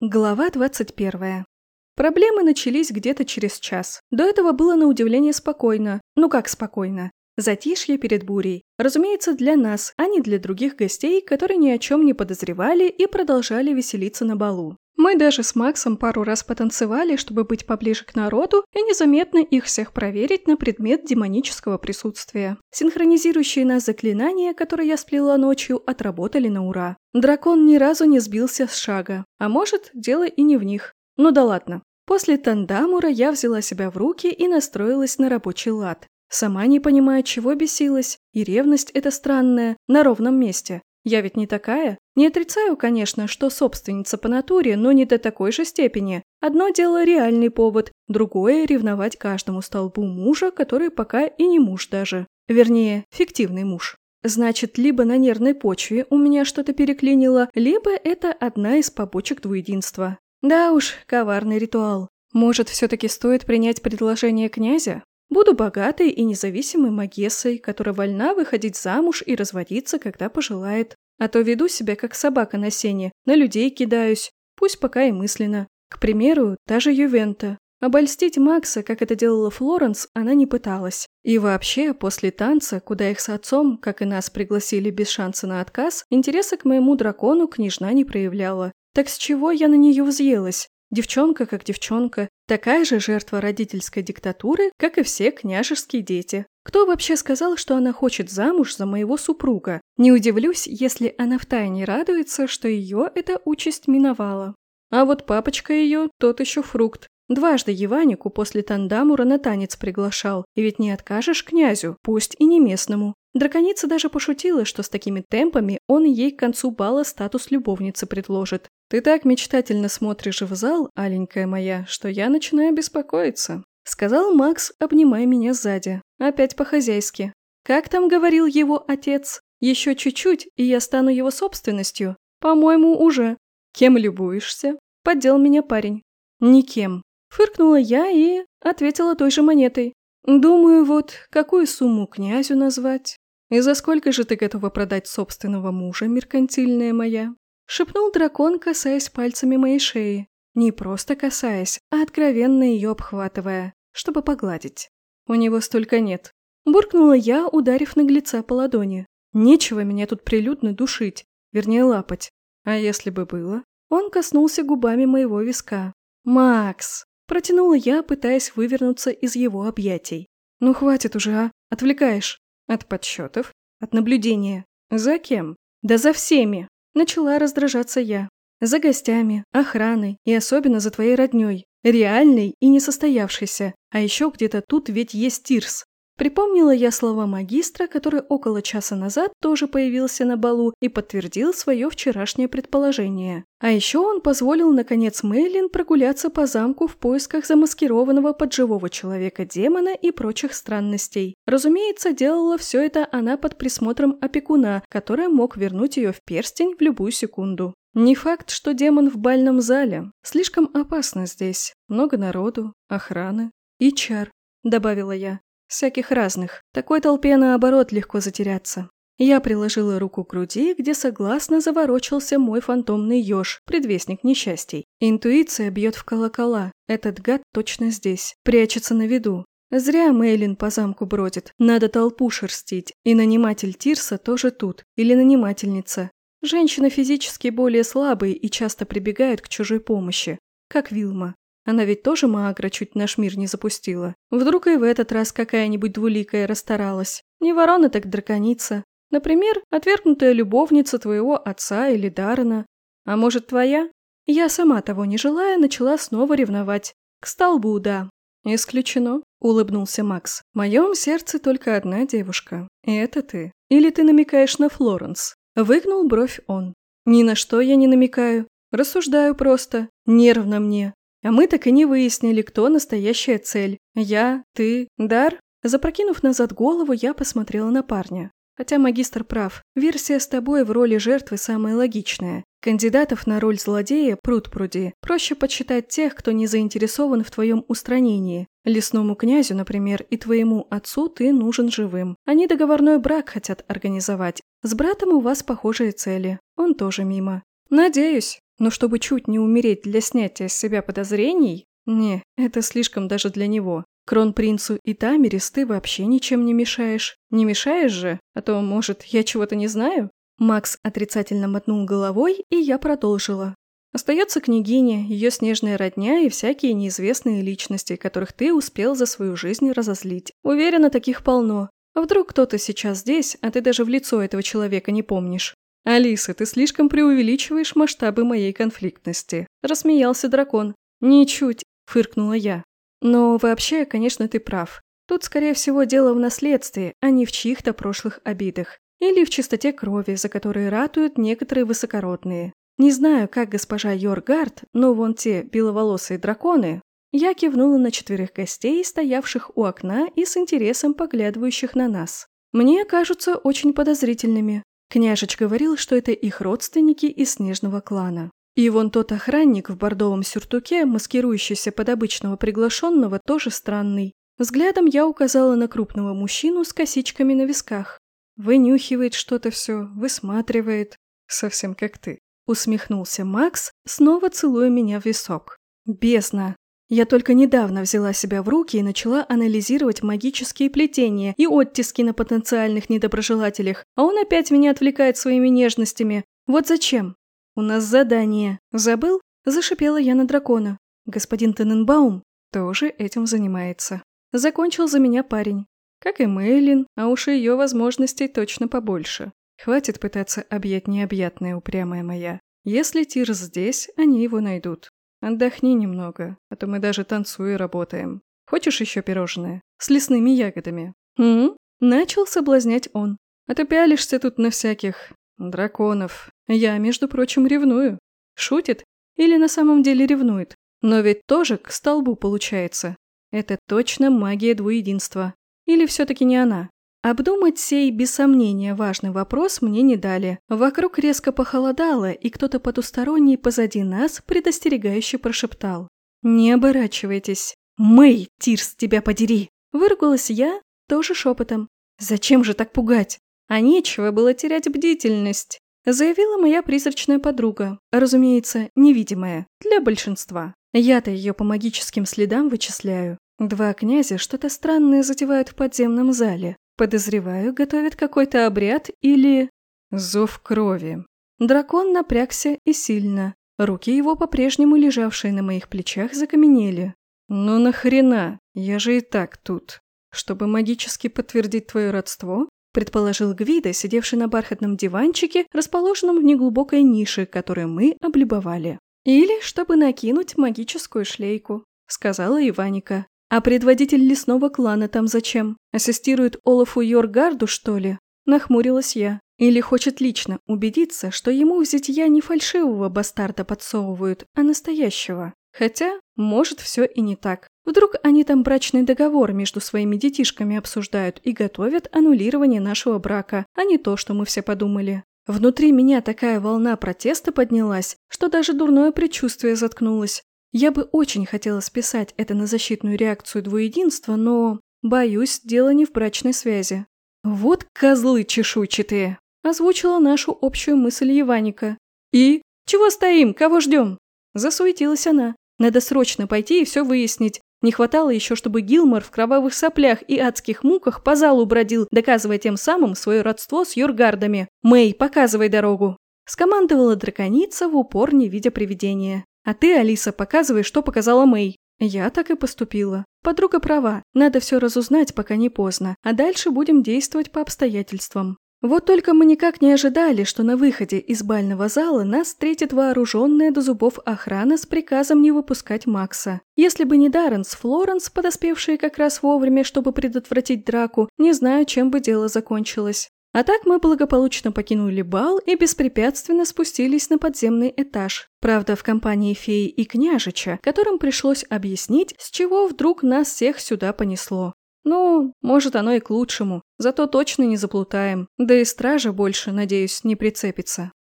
Глава 21. Проблемы начались где-то через час. До этого было на удивление спокойно. Ну как спокойно? Затишье перед бурей. Разумеется, для нас, а не для других гостей, которые ни о чем не подозревали и продолжали веселиться на балу. Мы даже с Максом пару раз потанцевали, чтобы быть поближе к народу и незаметно их всех проверить на предмет демонического присутствия. Синхронизирующие нас заклинания, которые я сплела ночью, отработали на ура. Дракон ни разу не сбился с шага. А может, дело и не в них. Ну да ладно. После Тандамура я взяла себя в руки и настроилась на рабочий лад. Сама не понимая, чего бесилась, и ревность эта странная, на ровном месте. Я ведь не такая. Не отрицаю, конечно, что собственница по натуре, но не до такой же степени. Одно дело реальный повод, другое – ревновать каждому столбу мужа, который пока и не муж даже. Вернее, фиктивный муж. Значит, либо на нервной почве у меня что-то переклинило, либо это одна из побочек двуединства. Да уж, коварный ритуал. Может, все-таки стоит принять предложение князя? Буду богатой и независимой магессой, которая вольна выходить замуж и разводиться, когда пожелает. А то веду себя как собака на сене, на людей кидаюсь, пусть пока и мысленно. К примеру, та же Ювента. Обольстить Макса, как это делала Флоренс, она не пыталась. И вообще, после танца, куда их с отцом, как и нас, пригласили без шанса на отказ, интереса к моему дракону княжна не проявляла. Так с чего я на нее взъелась? Девчонка как девчонка, такая же жертва родительской диктатуры, как и все княжеские дети. Кто вообще сказал, что она хочет замуж за моего супруга? Не удивлюсь, если она втайне радуется, что ее эта участь миновала. А вот папочка ее тот еще фрукт. Дважды Еванику после Тандамура на танец приглашал, и ведь не откажешь князю, пусть и не местному. Драконица даже пошутила, что с такими темпами он ей к концу бала статус любовницы предложит. «Ты так мечтательно смотришь в зал, аленькая моя, что я начинаю беспокоиться», — сказал Макс, обнимая меня сзади. Опять по-хозяйски. «Как там говорил его отец? Еще чуть-чуть, и я стану его собственностью? По-моему, уже. Кем любуешься?» — поддел меня парень. «Никем». Фыркнула я и ответила той же монетой. «Думаю, вот какую сумму князю назвать? И за сколько же ты готова продать собственного мужа, меркантильная моя?» Шепнул дракон, касаясь пальцами моей шеи. Не просто касаясь, а откровенно ее обхватывая, чтобы погладить. У него столько нет. Буркнула я, ударив наглеца по ладони. Нечего меня тут прилюдно душить, вернее лапать. А если бы было? Он коснулся губами моего виска. «Макс!» Протянула я, пытаясь вывернуться из его объятий. «Ну хватит уже, а? Отвлекаешь. От подсчетов? От наблюдения. За кем? Да за всеми!» Начала раздражаться я. За гостями, охраной и особенно за твоей роднёй. Реальной и несостоявшейся. А еще где-то тут ведь есть Тирс. Припомнила я слова магистра, который около часа назад тоже появился на балу и подтвердил свое вчерашнее предположение. А еще он позволил, наконец, Мейлин прогуляться по замку в поисках замаскированного под живого человека-демона и прочих странностей. Разумеется, делала все это она под присмотром опекуна, который мог вернуть ее в перстень в любую секунду. Не факт, что демон в бальном зале. Слишком опасно здесь. Много народу, охраны и чар, добавила я. Всяких разных. Такой толпе, наоборот, легко затеряться. Я приложила руку к груди, где согласно заворочился мой фантомный еж, предвестник несчастий. Интуиция бьет в колокола. Этот гад точно здесь. Прячется на виду. Зря Мейлин по замку бродит. Надо толпу шерстить. И наниматель Тирса тоже тут. Или нанимательница. Женщины физически более слабые и часто прибегают к чужой помощи. Как Вилма. Она ведь тоже Маагра чуть наш мир не запустила. Вдруг и в этот раз какая-нибудь двуликая расстаралась. Не ворона, так драконица. Например, отвергнутая любовница твоего отца или Даррена. А может, твоя? Я сама того не желая, начала снова ревновать. К столбу, да. Исключено, улыбнулся Макс. В моем сердце только одна девушка. И это ты. Или ты намекаешь на Флоренс? Выгнул бровь он. Ни на что я не намекаю. Рассуждаю просто. Нервно мне. А мы так и не выяснили, кто настоящая цель. Я, ты, Дар? Запрокинув назад голову, я посмотрела на парня. Хотя магистр прав, версия с тобой в роли жертвы самая логичная. Кандидатов на роль злодея пруд-пруди. Проще подсчитать тех, кто не заинтересован в твоем устранении. Лесному князю, например, и твоему отцу ты нужен живым. Они договорной брак хотят организовать. С братом у вас похожие цели. Он тоже мимо. Надеюсь. Но чтобы чуть не умереть для снятия с себя подозрений? Не, это слишком даже для него. Кронпринцу и Тамерис ты вообще ничем не мешаешь. Не мешаешь же? А то, может, я чего-то не знаю? Макс отрицательно мотнул головой, и я продолжила. Остается княгиня, ее снежная родня и всякие неизвестные личности, которых ты успел за свою жизнь разозлить. Уверена, таких полно. А вдруг кто-то сейчас здесь, а ты даже в лицо этого человека не помнишь? «Алиса, ты слишком преувеличиваешь масштабы моей конфликтности», – рассмеялся дракон. «Ничуть», – фыркнула я. Но вообще, конечно, ты прав. Тут, скорее всего, дело в наследстве, а не в чьих-то прошлых обидах. Или в чистоте крови, за которые ратуют некоторые высокородные. Не знаю, как госпожа Йоргард, но вон те беловолосые драконы. Я кивнула на четверых гостей, стоявших у окна и с интересом поглядывающих на нас. Мне кажутся очень подозрительными. Княжич говорил, что это их родственники из снежного клана. И вон тот охранник в бордовом сюртуке, маскирующийся под обычного приглашенного, тоже странный. Взглядом я указала на крупного мужчину с косичками на висках. Вынюхивает что-то все, высматривает. Совсем как ты. Усмехнулся Макс, снова целуя меня в висок. Бездна. Я только недавно взяла себя в руки и начала анализировать магические плетения и оттиски на потенциальных недоброжелателях, а он опять меня отвлекает своими нежностями. Вот зачем? «У нас задание. Забыл?» – зашипела я на дракона. Господин Тененбаум тоже этим занимается. Закончил за меня парень. Как и Мейлин, а уж ее возможностей точно побольше. Хватит пытаться объять необъятное, упрямая моя. Если Тир здесь, они его найдут. Отдохни немного, а то мы даже танцуя работаем. Хочешь еще пирожное? С лесными ягодами. М? Начал соблазнять он. А ты пялишься тут на всяких Драконов. Я, между прочим, ревную. Шутит? Или на самом деле ревнует? Но ведь тоже к столбу получается. Это точно магия двуединства. Или все-таки не она? Обдумать сей, без сомнения, важный вопрос мне не дали. Вокруг резко похолодало, и кто-то потусторонний позади нас предостерегающе прошептал. «Не оборачивайтесь. Мэй, Тирс, тебя подери!» Выругалась я, тоже шепотом. «Зачем же так пугать?» А нечего было терять бдительность, заявила моя призрачная подруга, разумеется, невидимая, для большинства. Я-то ее по магическим следам вычисляю. Два князя что-то странное затевают в подземном зале. Подозреваю, готовят какой-то обряд или... Зов крови. Дракон напрягся и сильно. Руки его, по-прежнему лежавшие на моих плечах, закаменели. «Ну нахрена? Я же и так тут. Чтобы магически подтвердить твое родство, предположил Гвида, сидевший на бархатном диванчике, расположенном в неглубокой нише, которую мы облюбовали. «Или чтобы накинуть магическую шлейку», — сказала Иваника. «А предводитель лесного клана там зачем? Ассистирует Олафу Йоргарду, что ли?» Нахмурилась я. Или хочет лично убедиться, что ему взять я не фальшивого бастарда подсовывают, а настоящего. Хотя, может, все и не так. Вдруг они там брачный договор между своими детишками обсуждают и готовят аннулирование нашего брака, а не то, что мы все подумали. Внутри меня такая волна протеста поднялась, что даже дурное предчувствие заткнулось. Я бы очень хотела списать это на защитную реакцию двуединства, но... Боюсь, дело не в брачной связи. «Вот козлы чешуйчатые!» – озвучила нашу общую мысль Еваника. «И? Чего стоим? Кого ждем?» Засуетилась она. «Надо срочно пойти и все выяснить. Не хватало еще, чтобы Гилмор в кровавых соплях и адских муках по залу бродил, доказывая тем самым свое родство с Юргардами. «Мэй, показывай дорогу!» Скомандовала драконица в упор, не видя привидения. «А ты, Алиса, показывай, что показала Мэй». Я так и поступила. Подруга права, надо все разузнать, пока не поздно, а дальше будем действовать по обстоятельствам. Вот только мы никак не ожидали, что на выходе из бального зала нас встретит вооруженная до зубов охрана с приказом не выпускать Макса. Если бы не Даррен с Флоренс, подоспевшие как раз вовремя, чтобы предотвратить драку, не знаю, чем бы дело закончилось. А так мы благополучно покинули бал и беспрепятственно спустились на подземный этаж. Правда, в компании феи и княжича, которым пришлось объяснить, с чего вдруг нас всех сюда понесло. Ну, может, оно и к лучшему. Зато точно не заплутаем. Да и стража больше, надеюсь, не прицепится.